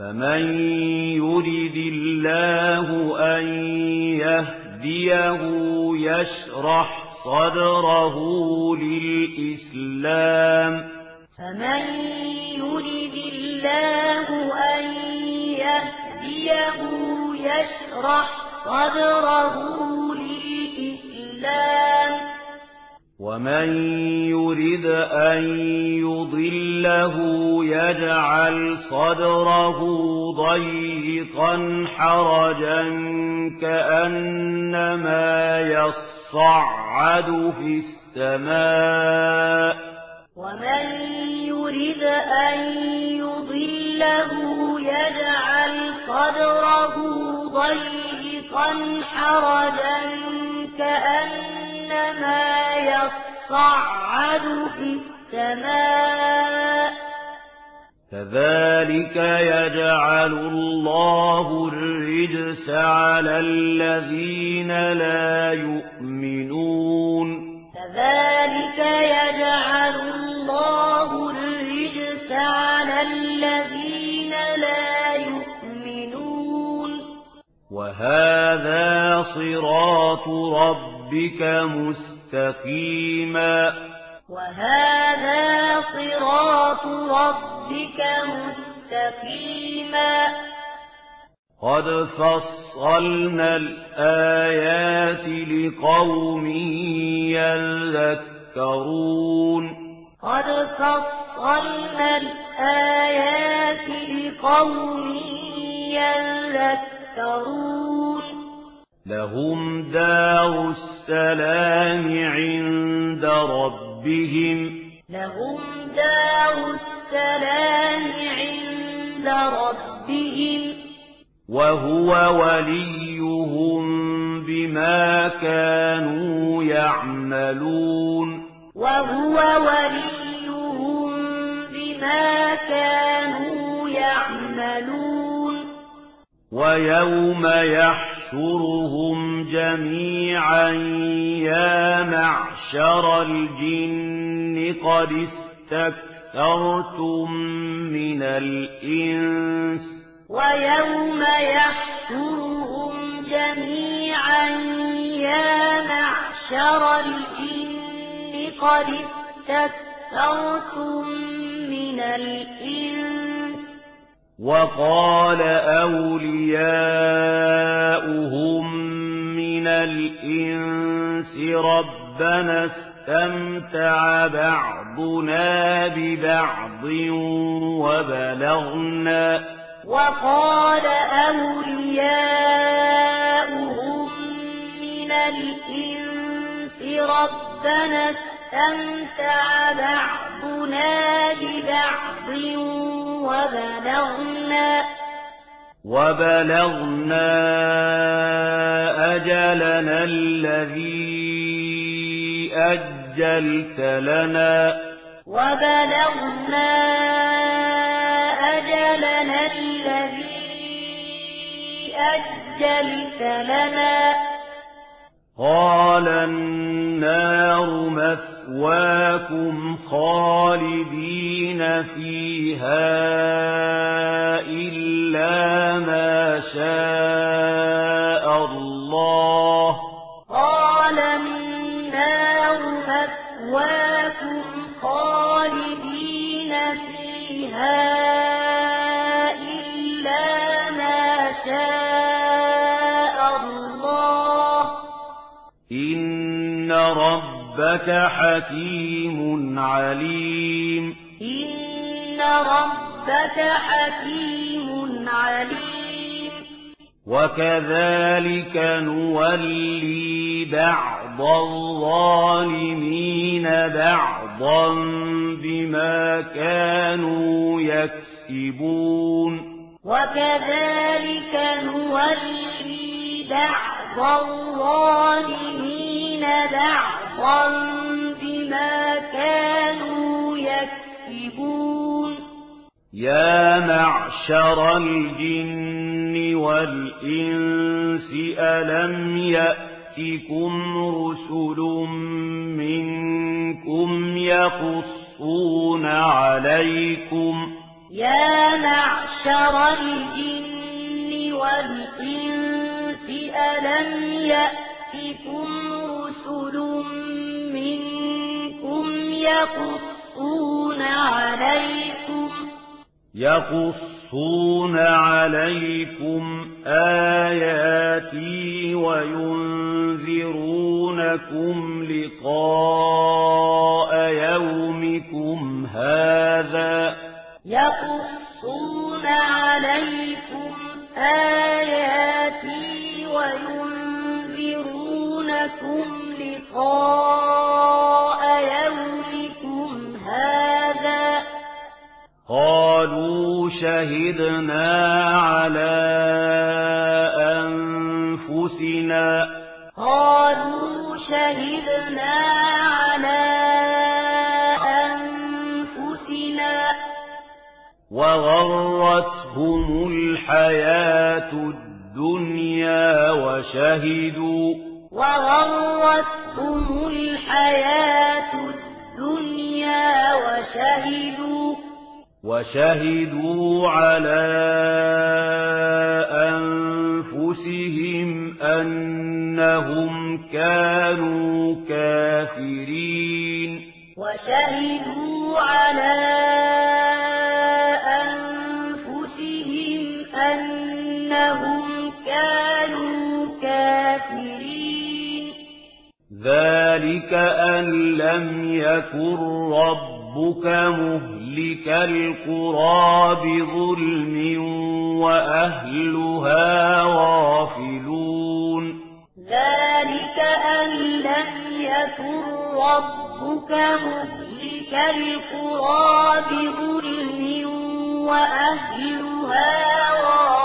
فمن يرد الله أن يهديه يشرح صدره للإسلام فمن يرد الله أن يهديه يشرح صدره للإسلام ومن يرد أن يضله يجعل صدره ضيقا حرجا كأنما يصعد في السماء ومن يرد أن يضله يجعل صدره ضيقا حرجا كأنما يصعد يصعد في السماء. كذلك يجعل الله الرجس على الذين لا يؤمنون. كذلك يجعل الله الرجس على الذين لا يؤمنون. وهذا صراط ربك مستقيم. مستقيما. وهذا صراط ربك مستقيما. قد فصلنا الآيات لقوم يذكرون. قد فصلنا الآيات لقوم يذكرون. لهم دار السلام السلام عند ربهم. لهم دار السلام عند ربهم. وهو وليهم بما كانوا يعملون. وهو وليهم بما كانوا يعملون. ويوم يحشر يحشرهم جميعا يا معشر الجن قد استكثرتم من الإنس. ويوم يحشرهم جميعا يا معشر الجن قد استكثرتم من الإنس. وقال أولياؤهم من الإنس ربنا استمتع بعضنا ببعض وبلغنا وقال أولياؤهم من الإنس ربنا استمتع بعضنا بعضنا ببعض وبلغنا وبلغنا أجلنا الذي أجلت لنا وبلغنا أجلنا الذي أجلت لنا قال النار مثل مَثْوَاكُمْ خَالِدِينَ فِيهَا إِلَّا مَا شَاءَ اللَّهُ. قَالَ النَّارُ مَأْوَاكُمْ خَالِدِينَ فِيهَا ربك حكيم عليم. إن ربك حكيم عليم. وكذلك نولي بعض الظالمين بعضا بما كانوا يكسبون. وكذلك نولي بعض الظالمين بعضا بما كانوا يكسبون يا معشر الجن والإنس ألم يأتكم رسل منكم يقصون عليكم يا معشر الجن والإنس ألم يأتكم رسل منكم يقصون عليكم يقصون عليكم آياتي وينذرونكم لقاء يومكم هذا يقصون عليكم آياتي وينذرونكم لقاء يومكم هذا. قالوا شهدنا على أنفسنا. قالوا شهدنا على أنفسنا. وغرتهم الحياة الدنيا وشهدوا. وغرت لهم الحياة الدنيا وشهدوا وشهدوا على أنفسهم أنهم كانوا كافرين وشهدوا على ذلك أن لم يكن ربك مهلك القرى بظلم وأهلها غافلون ذلك أن لم يكن ربك مهلك القرى بظلم وأهلها غافلون